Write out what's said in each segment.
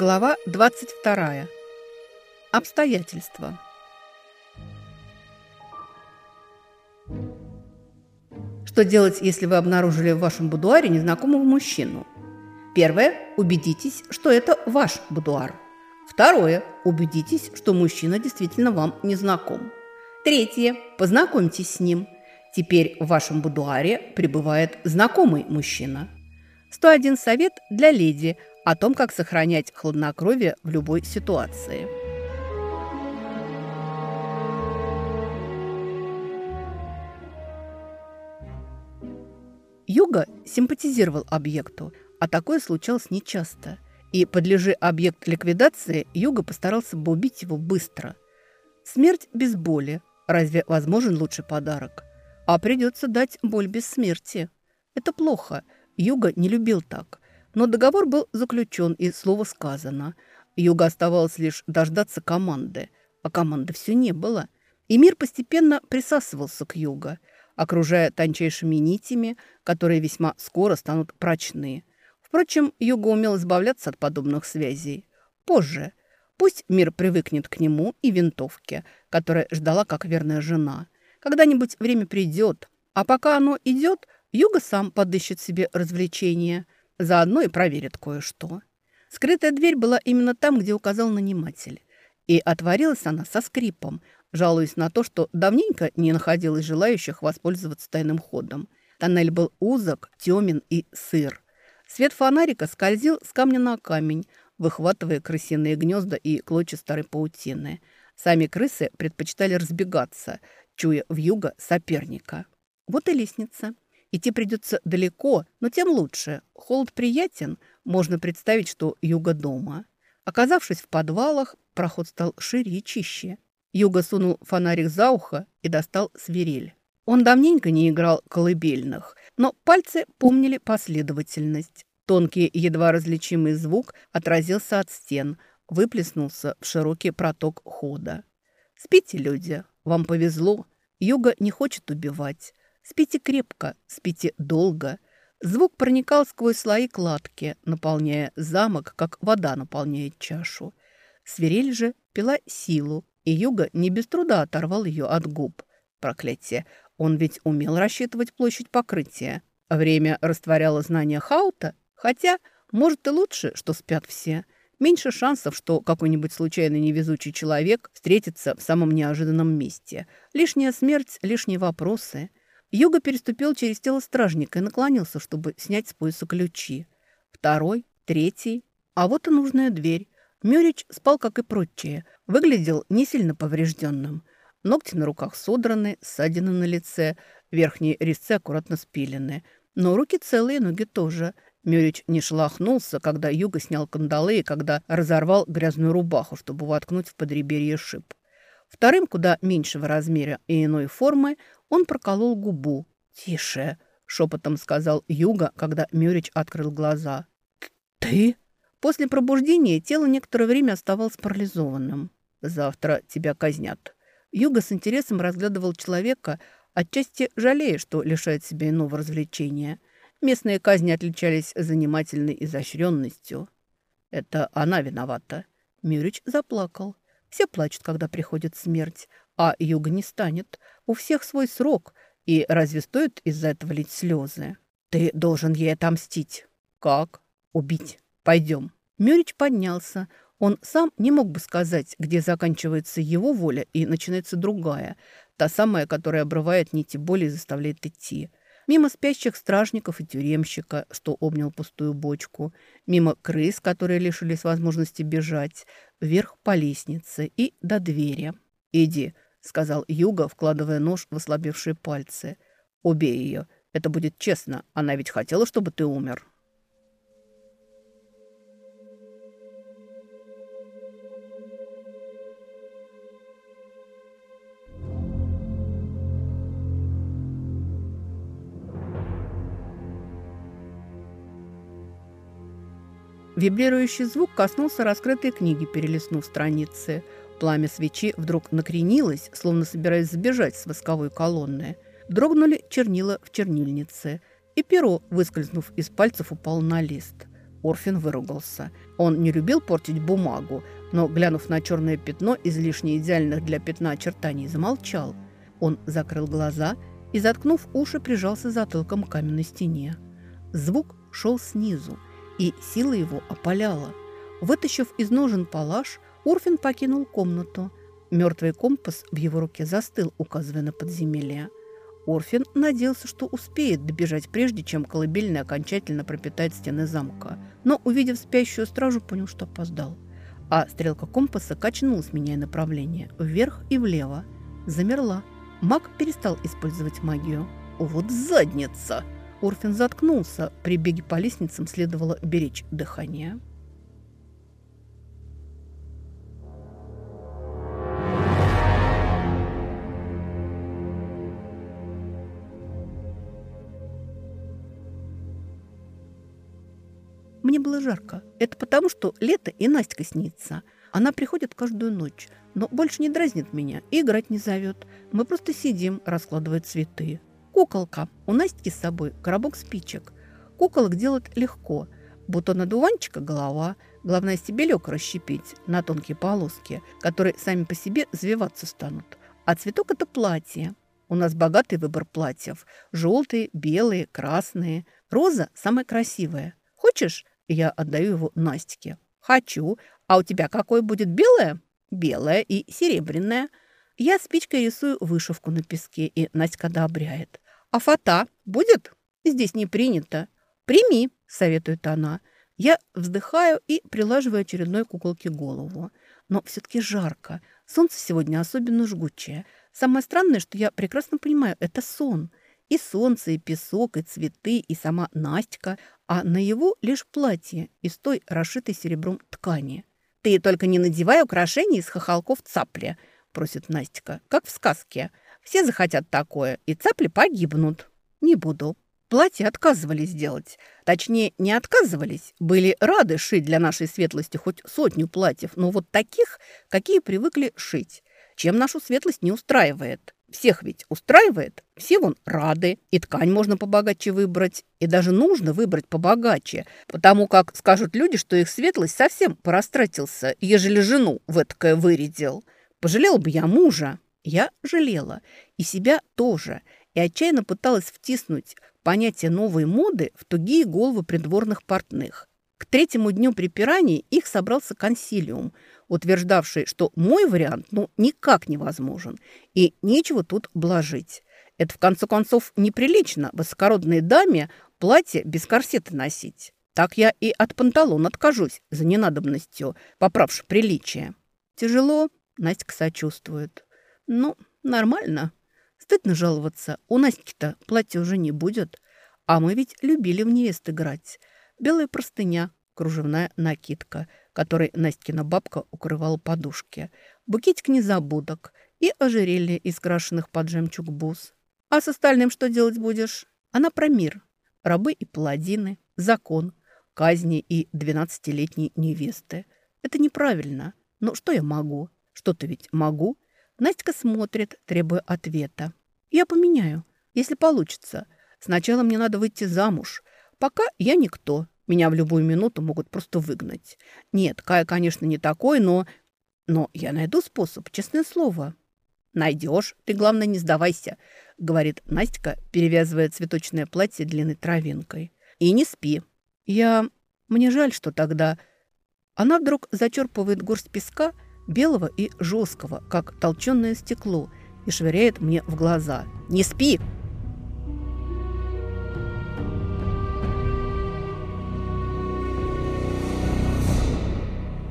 Глава 22. Обстоятельства. Что делать, если вы обнаружили в вашем будуаре незнакомого мужчину? Первое. Убедитесь, что это ваш будуар. Второе. Убедитесь, что мужчина действительно вам не знаком. Третье. Познакомьтесь с ним. Теперь в вашем будуаре пребывает знакомый мужчина. 101 совет для леди – о том, как сохранять хладнокровие в любой ситуации. Юга симпатизировал объекту, а такое случалось нечасто. И, подлежи объект ликвидации, Юга постарался бы убить его быстро. Смерть без боли. Разве возможен лучший подарок? А придется дать боль без смерти. Это плохо. Юга не любил так – но договор был заключен и слово сказано. Юга оставалось лишь дождаться команды, а команды все не было. И мир постепенно присасывался к Юга, окружая тончайшими нитями, которые весьма скоро станут прочны. Впрочем, Юга умел избавляться от подобных связей. Позже. Пусть мир привыкнет к нему и винтовке, которая ждала как верная жена. Когда-нибудь время придет, а пока оно идет, Юга сам подыщет себе развлечения – Заодно и проверит кое-что. Скрытая дверь была именно там, где указал наниматель. И отворилась она со скрипом, жалуясь на то, что давненько не находилось желающих воспользоваться тайным ходом. Тоннель был узок, темен и сыр. Свет фонарика скользил с камня на камень, выхватывая крысиные гнезда и клочья старой паутины. Сами крысы предпочитали разбегаться, чуя в юго соперника. Вот и лестница. Идти придется далеко, но тем лучше. Холод приятен, можно представить, что юга дома. Оказавшись в подвалах, проход стал шире и чище. Юга сунул фонарик за ухо и достал свирель. Он давненько не играл колыбельных, но пальцы помнили последовательность. Тонкий, едва различимый звук отразился от стен, выплеснулся в широкий проток хода. «Спите, люди, вам повезло. Юга не хочет убивать. Спите крепко, спите долго. Звук проникал сквозь слои кладки, наполняя замок, как вода наполняет чашу. Свирель же пила силу, и Юга не без труда оторвал ее от губ. Проклятие, он ведь умел рассчитывать площадь покрытия. Время растворяло знания Хаута, хотя, может, и лучше, что спят все. Меньше шансов, что какой-нибудь случайный невезучий человек встретится в самом неожиданном месте. Лишняя смерть, лишние вопросы – Юга переступил через тело стражника и наклонился, чтобы снять с пояса ключи. Второй, третий. А вот и нужная дверь. Мюрич спал, как и прочие. Выглядел не сильно поврежденным. Ногти на руках содраны, ссадины на лице, верхние резцы аккуратно спилены. Но руки целые, ноги тоже. Мюрич не шлахнулся, когда Юга снял кандалы и когда разорвал грязную рубаху, чтобы воткнуть в подреберье шип. Вторым, куда меньшего размера и иной формы, он проколол губу. «Тише!» – шепотом сказал Юга, когда Мюрич открыл глаза. «Ты?» После пробуждения тело некоторое время оставалось парализованным. «Завтра тебя казнят». Юга с интересом разглядывал человека, отчасти жалея, что лишает себя иного развлечения. Местные казни отличались занимательной изощренностью. «Это она виновата». Мюрич заплакал. Все плачут, когда приходит смерть, а юга не станет. У всех свой срок, и разве стоит из-за этого лить слезы? Ты должен ей отомстить. Как? Убить. Пойдем. Мюрич поднялся. Он сам не мог бы сказать, где заканчивается его воля и начинается другая, та самая, которая обрывает нити боли и заставляет идти. Мимо спящих стражников и тюремщика, что обнял пустую бочку, мимо крыс, которые лишились возможности бежать, вверх по лестнице и до двери. «Иди», — сказал Юга, вкладывая нож в ослабевшие пальцы. «Убей ее. Это будет честно. Она ведь хотела, чтобы ты умер». Вибрирующий звук коснулся раскрытой книги, перелистнув страницы. Пламя свечи вдруг накренилось, словно собираясь сбежать с восковой колонны. Дрогнули чернила в чернильнице, и перо, выскользнув из пальцев, упал на лист. Орфин выругался. Он не любил портить бумагу, но, глянув на черное пятно излишне идеальных для пятна очертаний, замолчал. Он закрыл глаза и, заткнув уши, прижался затылком к каменной стене. Звук шел снизу, и сила его опаляла. Вытащив из ножен палаш, Урфин покинул комнату. Мертвый компас в его руке застыл, указывая на подземелье. Орфин надеялся, что успеет добежать, прежде чем колыбельная окончательно пропитает стены замка. Но, увидев спящую стражу, понял, что опоздал. А стрелка компаса качнулась, меняя направление, вверх и влево. Замерла. Маг перестал использовать магию. «Вот задница!» Орфин заткнулся. При беге по лестницам следовало беречь дыхание. Было жарко. Это потому, что лето и Настя снится. Она приходит каждую ночь, но больше не дразнит меня и играть не зовет. Мы просто сидим, раскладывая цветы. Куколка. У Настики с собой коробок спичек. Куколок делать легко. Бутон одуванчика – голова. Главное стебелек расщепить на тонкие полоски, которые сами по себе завиваться станут. А цветок – это платье. У нас богатый выбор платьев. Желтые, белые, красные. Роза – самая красивая. Хочешь? Я отдаю его Настике. Хочу. А у тебя какое будет белое? Белое и серебряное. Я спичкой рисую вышивку на песке, и Настя одобряет. А фата будет? Здесь не принято. Прими, советует она. Я вздыхаю и прилаживаю очередной куколке голову. Но все-таки жарко. Солнце сегодня особенно жгучее. Самое странное, что я прекрасно понимаю, это сон. И солнце, и песок, и цветы, и сама Настя, а на его лишь платье из той расшитой серебром ткани. «Ты только не надевай украшения из хохолков цапли», – просит Настя, – «как в сказке». Все захотят такое, и цапли погибнут. Не буду. Платье отказывались делать. Точнее, не отказывались. Были рады шить для нашей светлости хоть сотню платьев, но вот таких, какие привыкли шить. Чем нашу светлость не устраивает. Всех ведь устраивает. Все вон рады. И ткань можно побогаче выбрать. И даже нужно выбрать побогаче. Потому как скажут люди, что их светлость совсем порастратился, ежели жену в этакое вырядил. Пожалел бы я мужа. Я жалела. И себя тоже. И отчаянно пыталась втиснуть понятие новой моды в тугие головы придворных портных. К третьему дню припираний их собрался консилиум, утверждавший, что мой вариант ну никак невозможен, и нечего тут блажить. Это, в конце концов, неприлично высокородной даме платье без корсета носить. Так я и от панталон откажусь за ненадобностью, поправши приличие. Тяжело, Настя сочувствует. Ну, нормально. Стыдно жаловаться. У Настики-то платья уже не будет. А мы ведь любили в невест играть. Белая простыня, кружевная накидка, которой Настькина бабка укрывала подушки, букетик незабудок и ожерелье из крашенных под жемчуг бус. А с остальным что делать будешь? Она про мир. Рабы и паладины, закон, казни и двенадцатилетней невесты. Это неправильно. Но что я могу? Что-то ведь могу. Настя смотрит, требуя ответа. «Я поменяю, если получится. Сначала мне надо выйти замуж. Пока я никто. Меня в любую минуту могут просто выгнать. Нет, Кая, конечно, не такой, но... Но я найду способ, честное слово». «Найдешь. Ты, главное, не сдавайся», — говорит Настя, перевязывая цветочное платье длинной травинкой. «И не спи». «Я... Мне жаль, что тогда...» Она вдруг зачерпывает горсть песка — белого и жесткого, как толченое стекло, и швыряет мне в глаза. «Не спи!»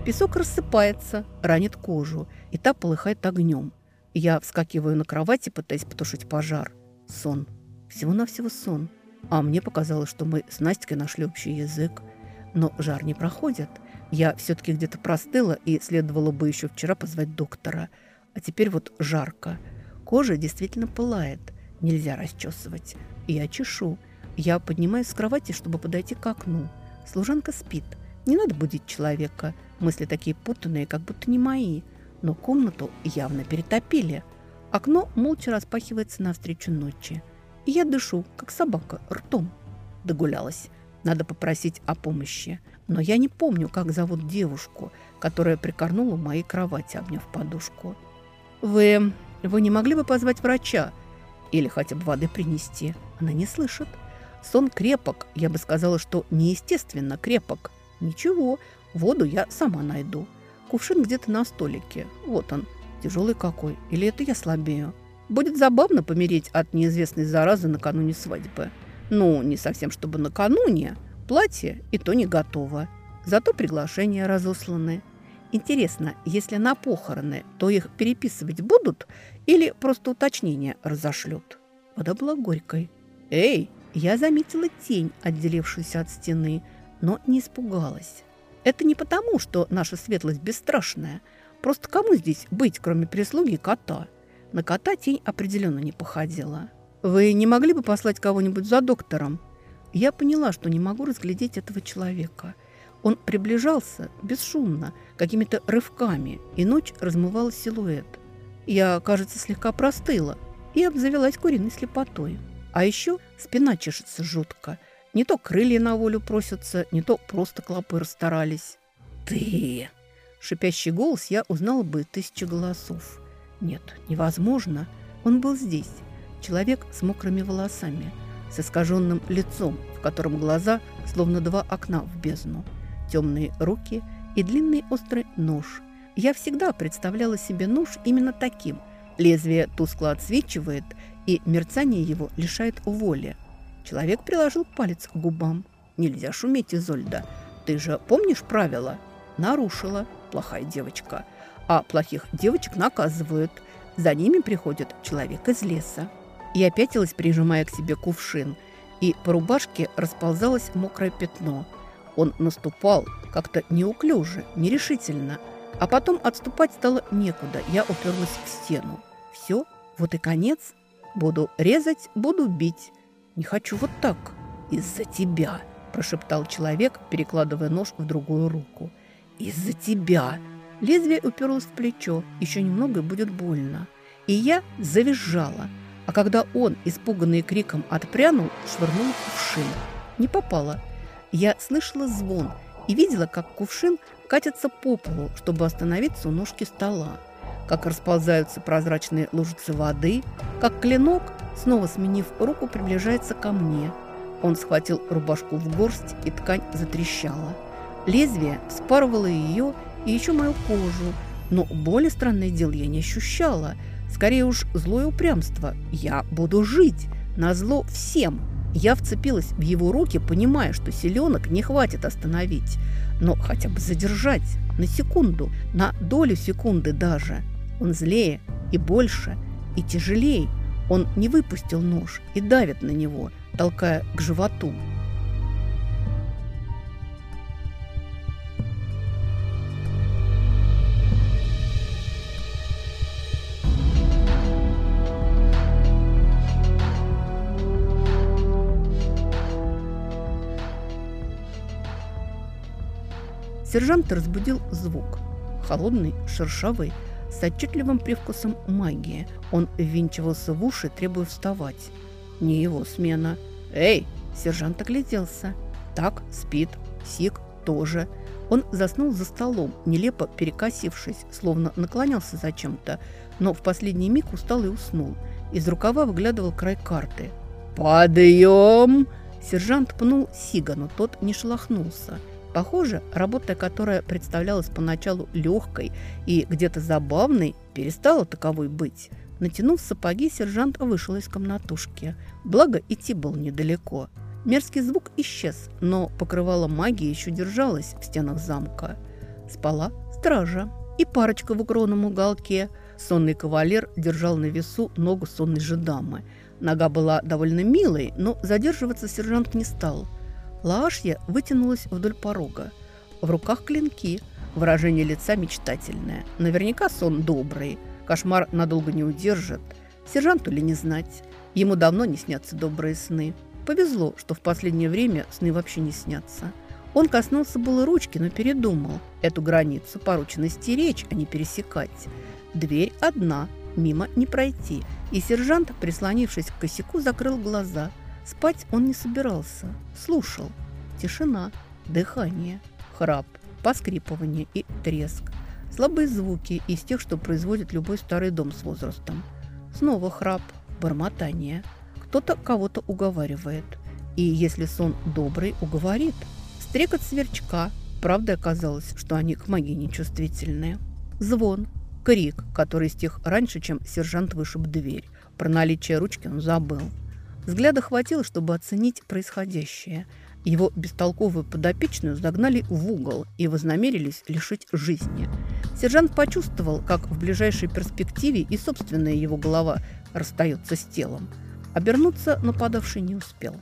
Песок рассыпается, ранит кожу, и та полыхает огнем. Я вскакиваю на кровати, пытаясь потушить пожар. Сон. Всего-навсего сон. А мне показалось, что мы с Настей нашли общий язык. Но жар не проходит – я все-таки где-то простыла и следовало бы еще вчера позвать доктора. А теперь вот жарко. Кожа действительно пылает. Нельзя расчесывать. Я чешу. Я поднимаюсь с кровати, чтобы подойти к окну. Служанка спит. Не надо будить человека. Мысли такие путанные, как будто не мои. Но комнату явно перетопили. Окно молча распахивается навстречу ночи. И я дышу, как собака, ртом. Догулялась. Надо попросить о помощи. Но я не помню, как зовут девушку, которая прикорнула у моей кровати, обняв подушку. «Вы... вы не могли бы позвать врача? Или хотя бы воды принести?» Она не слышит. Сон крепок. Я бы сказала, что неестественно крепок. Ничего, воду я сама найду. Кувшин где-то на столике. Вот он, тяжелый какой. Или это я слабею? Будет забавно помереть от неизвестной заразы накануне свадьбы. Ну, не совсем чтобы накануне. Платье и то не готово. Зато приглашения разосланы. Интересно, если на похороны, то их переписывать будут или просто уточнение разошлют? Вода была горькой. «Эй!» Я заметила тень, отделившуюся от стены, но не испугалась. Это не потому, что наша светлость бесстрашная. Просто кому здесь быть, кроме прислуги кота? На кота тень определенно не походила. «Вы не могли бы послать кого-нибудь за доктором?» Я поняла, что не могу разглядеть этого человека. Он приближался бесшумно, какими-то рывками, и ночь размывала силуэт. Я, кажется, слегка простыла и обзавелась куриной слепотой. А еще спина чешется жутко. Не то крылья на волю просятся, не то просто клопы расстарались. «Ты!» Шипящий голос я узнала бы тысячи голосов. Нет, невозможно. Он был здесь. Человек с мокрыми волосами, с искаженным лицом, в котором глаза словно два окна в бездну, темные руки и длинный острый нож. Я всегда представляла себе нож именно таким. Лезвие тускло отсвечивает, и мерцание его лишает воли. Человек приложил палец к губам. «Нельзя шуметь, Изольда. Ты же помнишь правила?» «Нарушила. Плохая девочка. А плохих девочек наказывают. За ними приходит человек из леса». Я пятилась, прижимая к себе кувшин, и по рубашке расползалось мокрое пятно. Он наступал как-то неуклюже, нерешительно, а потом отступать стало некуда. Я уперлась в стену. Все, вот и конец. Буду резать, буду бить. Не хочу вот так. Из-за тебя, прошептал человек, перекладывая нож в другую руку. Из-за тебя. Лезвие уперлось в плечо. Еще немного и будет больно. И я завизжала – а когда он, испуганный криком, отпрянул, швырнул кувшин. Не попало. Я слышала звон и видела, как кувшин катится по полу, чтобы остановиться у ножки стола. Как расползаются прозрачные лужицы воды, как клинок, снова сменив руку, приближается ко мне. Он схватил рубашку в горсть, и ткань затрещала. Лезвие спарывало ее и еще мою кожу, но боли, странное дело, я не ощущала – Скорее уж злое упрямство. Я буду жить. на зло всем. Я вцепилась в его руки, понимая, что селенок не хватит остановить. Но хотя бы задержать. На секунду. На долю секунды даже. Он злее и больше, и тяжелее. Он не выпустил нож и давит на него, толкая к животу. Сержант разбудил звук. Холодный, шершавый, с отчетливым привкусом магии. Он ввинчивался в уши, требуя вставать. Не его смена. «Эй!» – сержант огляделся. Так, спит. Сик тоже. Он заснул за столом, нелепо перекосившись, словно наклонялся зачем-то, но в последний миг устал и уснул. Из рукава выглядывал край карты. «Подъем!» Сержант пнул Сига, но тот не шелохнулся. Похоже, работа, которая представлялась поначалу легкой и где-то забавной, перестала таковой быть. Натянув сапоги, сержант вышел из комнатушки. Благо, идти было недалеко. Мерзкий звук исчез, но покрывало магии еще держалось в стенах замка. Спала стража и парочка в укромном уголке. Сонный кавалер держал на весу ногу сонной же дамы. Нога была довольно милой, но задерживаться сержант не стал – Лаашья вытянулась вдоль порога. В руках клинки, выражение лица мечтательное. Наверняка сон добрый, кошмар надолго не удержит. Сержанту ли не знать? Ему давно не снятся добрые сны. Повезло, что в последнее время сны вообще не снятся. Он коснулся было ручки, но передумал. Эту границу поручено стеречь, а не пересекать. Дверь одна, мимо не пройти. И сержант, прислонившись к косяку, закрыл глаза – Спать он не собирался, слушал. Тишина, дыхание, храп, поскрипывание и треск. Слабые звуки из тех, что производит любой старый дом с возрастом. Снова храп, бормотание. Кто-то кого-то уговаривает. И если сон добрый, уговорит. Стрекот сверчка. Правда оказалось, что они к магии нечувствительные. Звон, крик, который стих раньше, чем сержант вышиб дверь. Про наличие ручки он забыл. Взгляда хватило, чтобы оценить происходящее. Его бестолковую подопечную загнали в угол и вознамерились лишить жизни. Сержант почувствовал, как в ближайшей перспективе и собственная его голова расстается с телом. Обернуться нападавший не успел.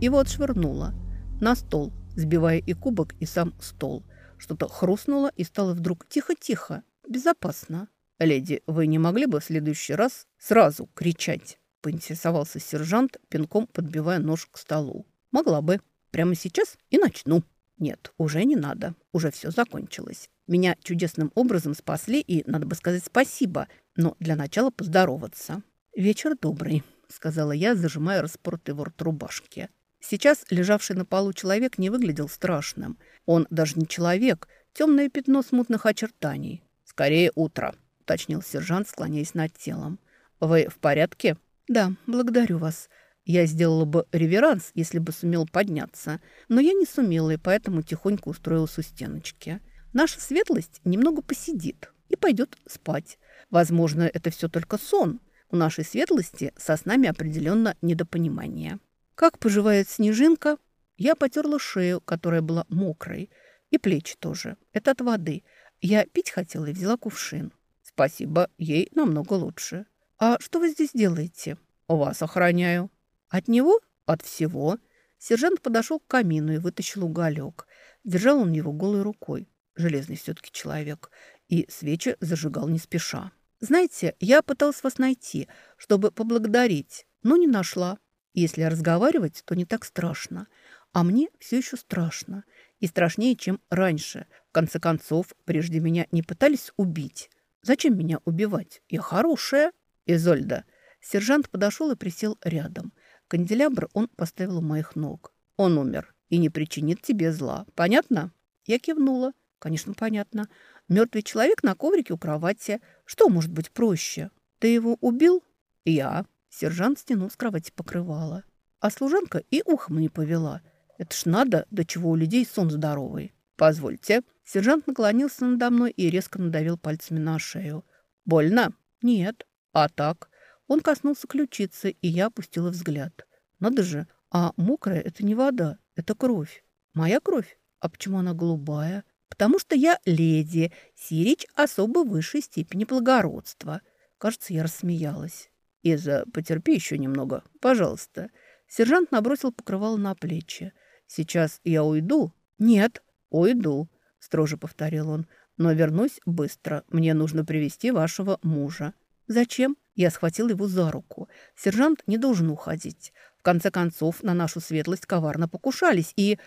Его отшвырнуло. На стол, сбивая и кубок, и сам стол. Что-то хрустнуло и стало вдруг тихо-тихо, безопасно. «Леди, вы не могли бы в следующий раз сразу кричать?» поинтересовался сержант, пинком подбивая нож к столу. «Могла бы. Прямо сейчас и начну». «Нет, уже не надо. Уже все закончилось. Меня чудесным образом спасли, и надо бы сказать спасибо, но для начала поздороваться». «Вечер добрый», — сказала я, зажимая распоротый ворот рубашки. Сейчас лежавший на полу человек не выглядел страшным. Он даже не человек, темное пятно смутных очертаний. «Скорее утро», — уточнил сержант, склоняясь над телом. «Вы в порядке?» «Да, благодарю вас. Я сделала бы реверанс, если бы сумел подняться, но я не сумела, и поэтому тихонько устроилась у стеночки. Наша светлость немного посидит и пойдет спать. Возможно, это все только сон. У нашей светлости со снами определенно недопонимание». Как поживает снежинка? Я потерла шею, которая была мокрой, и плечи тоже. Это от воды. Я пить хотела и взяла кувшин. Спасибо, ей намного лучше. А что вы здесь делаете? У вас охраняю. От него? От всего. Сержант подошел к камину и вытащил уголек. Держал он его голой рукой. Железный все-таки человек. И свечи зажигал не спеша. Знаете, я пыталась вас найти, чтобы поблагодарить, но не нашла. Если разговаривать, то не так страшно. А мне все еще страшно. И страшнее, чем раньше. В конце концов, прежде меня не пытались убить. Зачем меня убивать? Я хорошая. Изольда. Сержант подошел и присел рядом. Канделябр он поставил у моих ног. Он умер и не причинит тебе зла. Понятно? Я кивнула. Конечно, понятно. Мертвый человек на коврике у кровати. Что может быть проще? Ты его убил? Я. Сержант стянул с кровати покрывало. А служанка и ухом не повела. Это ж надо, до чего у людей сон здоровый. Позвольте. Сержант наклонился надо мной и резко надавил пальцами на шею. Больно? Нет. А так? Он коснулся ключицы, и я опустила взгляд. Надо же, а мокрая – это не вода, это кровь. Моя кровь? А почему она голубая? Потому что я леди, сирич особо высшей степени благородства. Кажется, я рассмеялась. «Иза, потерпи еще немного, пожалуйста». Сержант набросил покрывало на плечи. «Сейчас я уйду?» «Нет, уйду», — строже повторил он. «Но вернусь быстро. Мне нужно привести вашего мужа». «Зачем?» Я схватил его за руку. Сержант не должен уходить. В конце концов, на нашу светлость коварно покушались, и...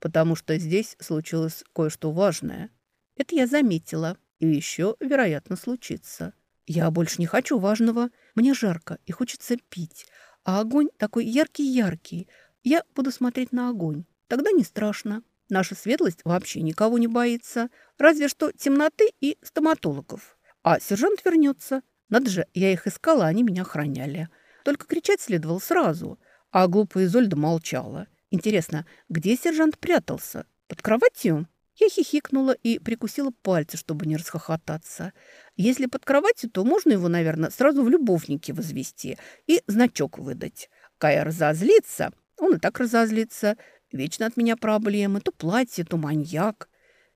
Потому что здесь случилось кое-что важное. Это я заметила. И еще, вероятно, случится. Я больше не хочу важного. Мне жарко и хочется пить. А огонь такой яркий-яркий. Я буду смотреть на огонь. Тогда не страшно. Наша светлость вообще никого не боится. Разве что темноты и стоматологов. А сержант вернется. Надо же, я их искала, они меня охраняли. Только кричать следовало сразу. А глупая Изольда молчала. Интересно, где сержант прятался? Под кроватью? Я хихикнула и прикусила пальцы, чтобы не расхохотаться. Если под кроватью, то можно его, наверное, сразу в любовнике возвести и значок выдать. Кая разозлится, он и так разозлится. Вечно от меня проблемы, то платье, то маньяк.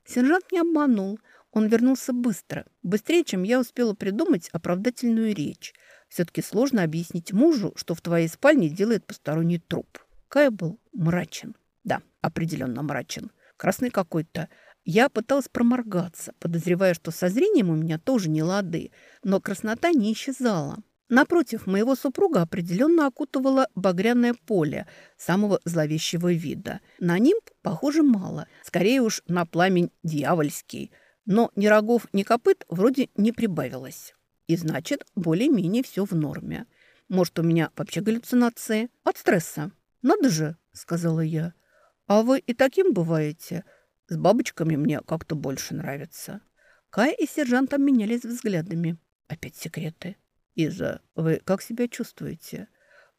Сержант не обманул. Он вернулся быстро, быстрее, чем я успела придумать оправдательную речь. Все-таки сложно объяснить мужу, что в твоей спальне делает посторонний труп. Кая был мрачен. Да, определенно мрачен красный какой-то. Я пыталась проморгаться, подозревая, что со зрением у меня тоже не лады, но краснота не исчезала. Напротив, моего супруга определенно окутывало багряное поле самого зловещего вида. На нимб, похоже, мало, скорее уж на пламень дьявольский. Но ни рогов, ни копыт вроде не прибавилось. И значит, более-менее все в норме. Может, у меня вообще галлюцинации от стресса. «Надо же», — сказала я. «А вы и таким бываете?» С бабочками мне как-то больше нравится. Кай и сержант обменялись взглядами. Опять секреты. «Иза, вы как себя чувствуете?»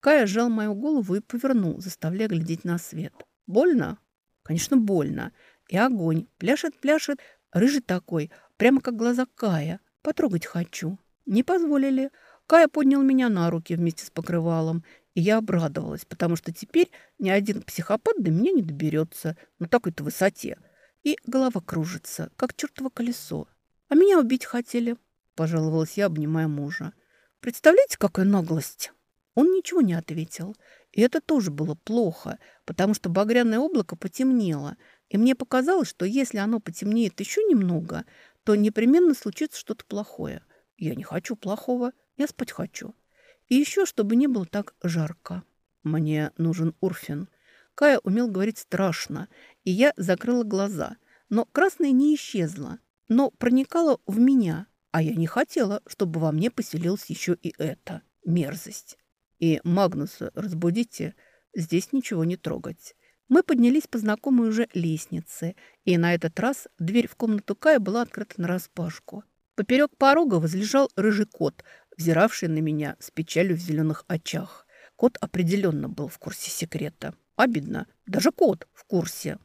Кая сжал мою голову и повернул, заставляя глядеть на свет. «Больно?» «Конечно, больно. И огонь. Пляшет, пляшет. Рыжий такой, прямо как глаза Кая. Потрогать хочу». Не позволили. Кая поднял меня на руки вместе с покрывалом, и я обрадовалась, потому что теперь ни один психопат до меня не доберется на такой-то высоте и голова кружится, как чертово колесо. А меня убить хотели, пожаловалась я, обнимая мужа. Представляете, какая наглость? Он ничего не ответил. И это тоже было плохо, потому что багряное облако потемнело, и мне показалось, что если оно потемнеет еще немного, то непременно случится что-то плохое. Я не хочу плохого, я спать хочу. И еще, чтобы не было так жарко. Мне нужен Урфин. Кая умел говорить страшно, и я закрыла глаза. Но красное не исчезло, но проникало в меня, а я не хотела, чтобы во мне поселилась еще и эта мерзость. И Магнуса разбудите, здесь ничего не трогать. Мы поднялись по знакомой уже лестнице, и на этот раз дверь в комнату Кая была открыта нараспашку. Поперек порога возлежал рыжий кот, взиравший на меня с печалью в зеленых очах. Кот определенно был в курсе секрета. Обидно. Даже кот в курсе.